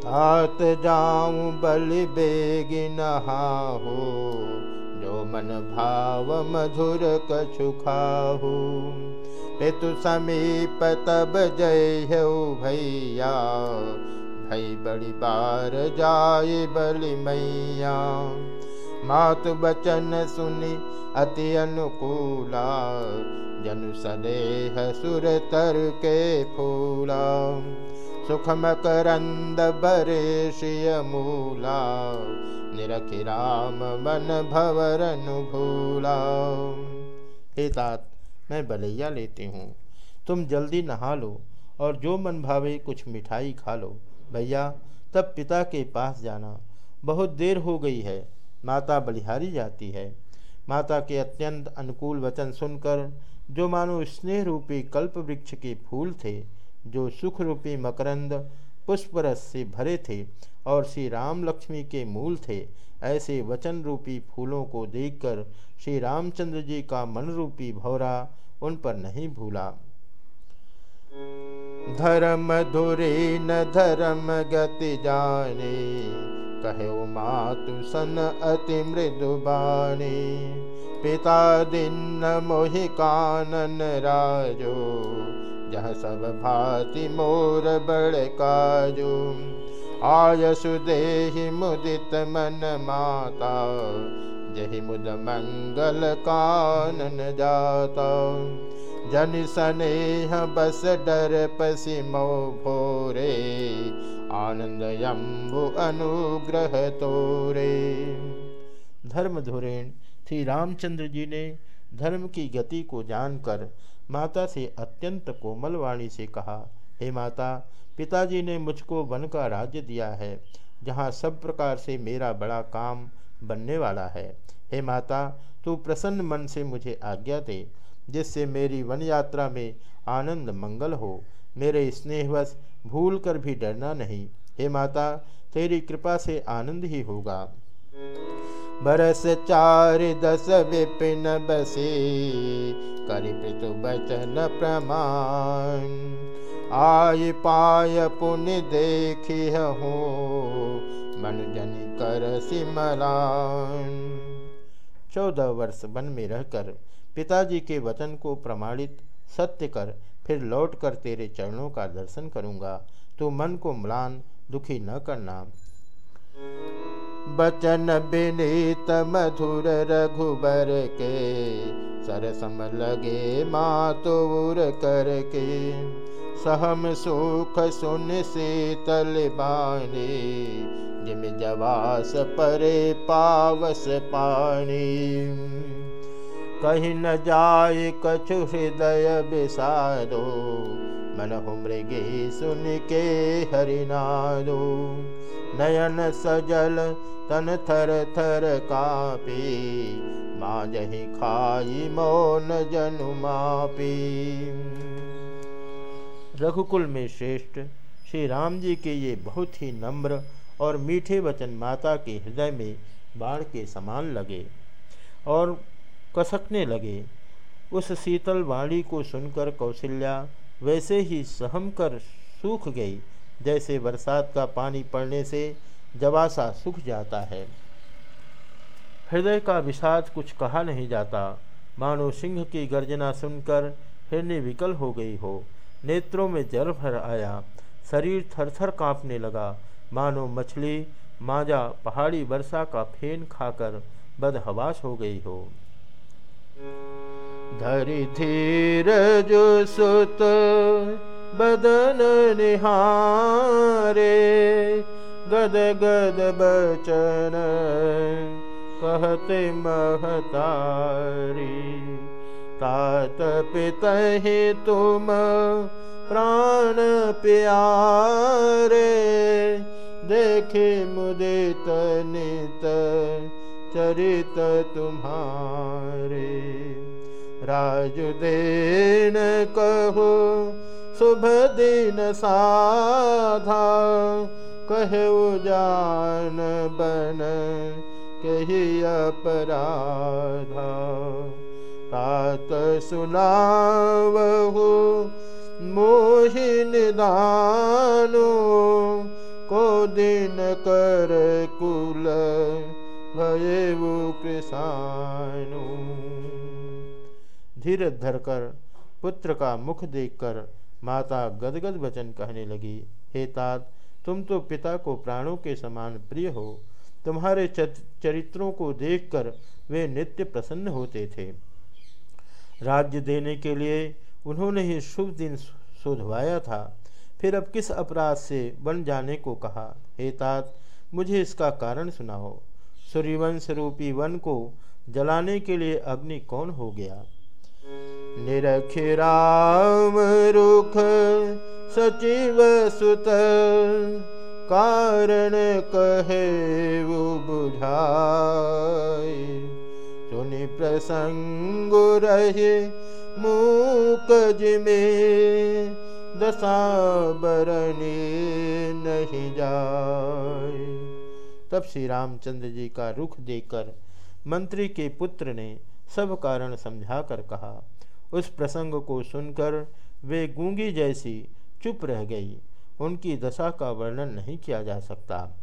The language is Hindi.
तात जाऊं बलि बेगी नहाहू जो मन भाव मधुर कछु खाहू। पितु समीप तब जय भैया भई बड़ी बार जाय बलि मैया। मात बचन सुनि अति अनुकूला जनु सदेह सुर तर के फूला सुख मकरंद बरे शिय मूला निरखि राम मन भवर भूला हे मैं बलैया लेती हूँ। तुम जल्दी नहा लो और जो मन भावे कुछ मिठाई खा लो। भैया, तब पिता के पास जाना। बहुत देर हो गई है। माता बलिहारी जाती है। माता के अत्यंत अनुकूल वचन सुनकर, जो मानो स्नेह रूपी कल्प वृक्ष के फूल थे जो सुख रूपी मकरंद पुष्परस से भरे थे और श्री राम लक्ष्मी के मूल थे, ऐसे वचन रूपी फूलों को देखकर श्री रामचंद्र जी का मन रूपी भौरा उन पर नहीं भूला। धर्म धुरी न धर्म गति जाने कहे मातु सन अति मृदु बाणी पिता दिन मोहि कानन राजो जह सब भाति मोर बड़ काजू। आय सुदेहि मुदित मन माता, जहि मुद मंगल कानन जाता। जन स्नेह बस डर पसी मो भोरे, आनंद यम्बु अनुग्रह तोरे। धर्म धुरेण श्री रामचंद्र जी ने धर्म की गति को जानकर माता से अत्यंत कोमल वाणी से कहा, हे माता, पिताजी ने मुझको वन का राज्य दिया है, जहाँ सब प्रकार से मेरा बड़ा काम बनने वाला है। हे माता, तू प्रसन्न मन से मुझे आज्ञा दे, जिससे मेरी वन यात्रा में आनंद मंगल हो। मेरे स्नेहवश भूल कर भी डरना नहीं। हे माता, तेरी कृपा से आनंद ही होगा। बरस चार दस विपिन बसे, करि पितु बचन प्रमाण। आय पाय पुण्य देखी हो, मन जन कर सिमलान चौदह वर्ष वन में रहकर पिताजी के वचन को प्रमाणित, सत्य कर, फिर लौट कर तेरे चरणों का दर्शन करूँगा। तो मन को म्लान, दुखी न करना। बचन विनीत मधुर रघुबर के सरसम लगे मातुर करके सहम सुख सुन शीतल बानी जिम जवास परे पावस पानी कहीं न कछु हृदय विषादो मन सुन के हरिनादो नयन सजल तन थर थर कापी माँ जही खाई मौन जनु मापी। रघुकुल में श्रेष्ठ श्री राम जी के ये बहुत ही नम्र और मीठे वचन माता के हृदय में बाढ़ के समान लगे और कसकने लगे। उस शीतल वाणी को सुनकर कौशल्या वैसे ही सहम कर सूख गई जैसे बरसात का पानी पड़ने से जवासा सूख जाता है। हृदय का विषाद कुछ कहा नहीं जाता। मानो सिंह की गर्जना सुनकर हिरण्य विकल हो गई हो। नेत्रों में जल भर आया। शरीर थरथर कांपने लगा। मानो मछली, माजा, पहाड़ी वर्षा का फेन खाकर बदहवास हो गई हो। धरि धीर जो सुत बदन निहारे, गद गद बचन कहते महतारी। तात पित तुम प्राण प्यारे, देखे मुदित नित चरित तुम्हारे। राजुदेन कहो शुभ दिन साधा, कहे जान बन कही अपराधा। तात सुनावहु मोहि निदानो, को दिन कर कुल भये वो कृषाणु धीरज धरकर पुत्र का मुख देखकर माता गदगद वचन कहने लगी, हे तात, तुम तो पिता को प्राणों के समान प्रिय हो। तुम्हारे चरित्रों को देखकर वे नित्य प्रसन्न होते थे। राज्य देने के लिए उन्होंने ही शुभ दिन शोधवाया था। फिर अब किस अपराध से बन जाने को कहा, हे तात, मुझे इसका कारण सुनाओ। सूर्यवंश रूपी वन को जलाने के लिए अग्नि कौन हो गया? निरखिराम रुख सचिव सुत, कारण कहे वो बुझाए। सुनि प्रसंग रहे मूकज में दशा बरने नहीं जाए। तब श्री रामचंद्र जी का रुख देकर मंत्री के पुत्र ने सब कारण समझाकर कहा उस प्रसंग को सुनकर वे गूँगी जैसी चुप रह गई। उनकी दशा का वर्णन नहीं किया जा सकता।